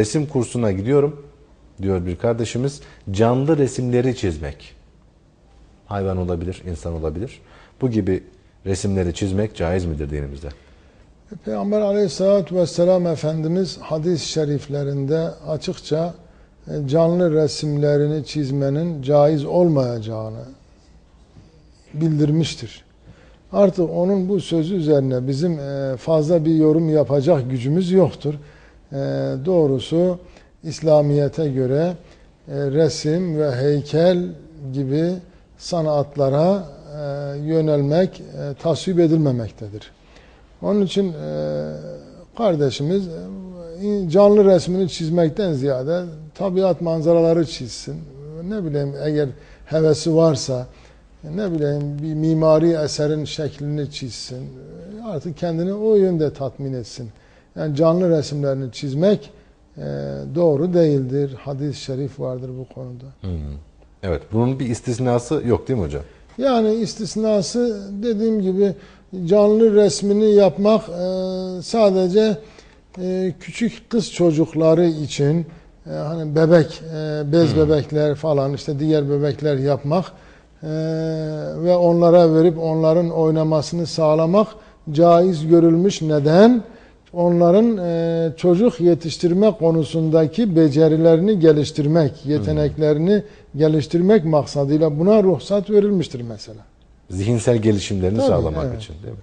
resim kursuna gidiyorum diyor bir kardeşimiz. Canlı resimleri çizmek. Hayvan olabilir, insan olabilir. Bu gibi resimleri çizmek caiz midir dinimizde? Peygamber aleyhissalatü vesselam Efendimiz hadis-i şeriflerinde açıkça e, canlı resimlerini çizmenin caiz olmayacağını bildirmiştir. Artık onun bu sözü üzerine bizim e, fazla bir yorum yapacak gücümüz yoktur. E, Doğrusu İslamiyet'e göre e, resim ve heykel gibi sanatlara e, yönelmek e, tasvip edilmemektedir. Onun için kardeşimiz canlı resmini çizmekten ziyade tabiat manzaraları çizsin. Ne bileyim eğer hevesi varsa ne bileyim bir mimari eserin şeklini çizsin. Artık kendini o yönde tatmin etsin. Yani canlı resimlerini çizmek e, doğru değildir. Hadis-i şerif vardır bu konuda. Evet, bunun bir istisnası yok değil mi hocam? Yani istisnası dediğim gibi canlı resmini yapmak e, sadece e, küçük kız çocukları için e, hani bebek, e, bez bebekler falan işte diğer bebekler yapmak e, ve onlara verip onların oynamasını sağlamak caiz görülmüş. Neden? Onların e, çocuk yetiştirme konusundaki becerilerini geliştirmek, yeteneklerini geliştirmek maksadıyla buna ruhsat verilmiştir mesela. Zihinsel gelişimlerini Tabii, sağlamak evet. için değil mi?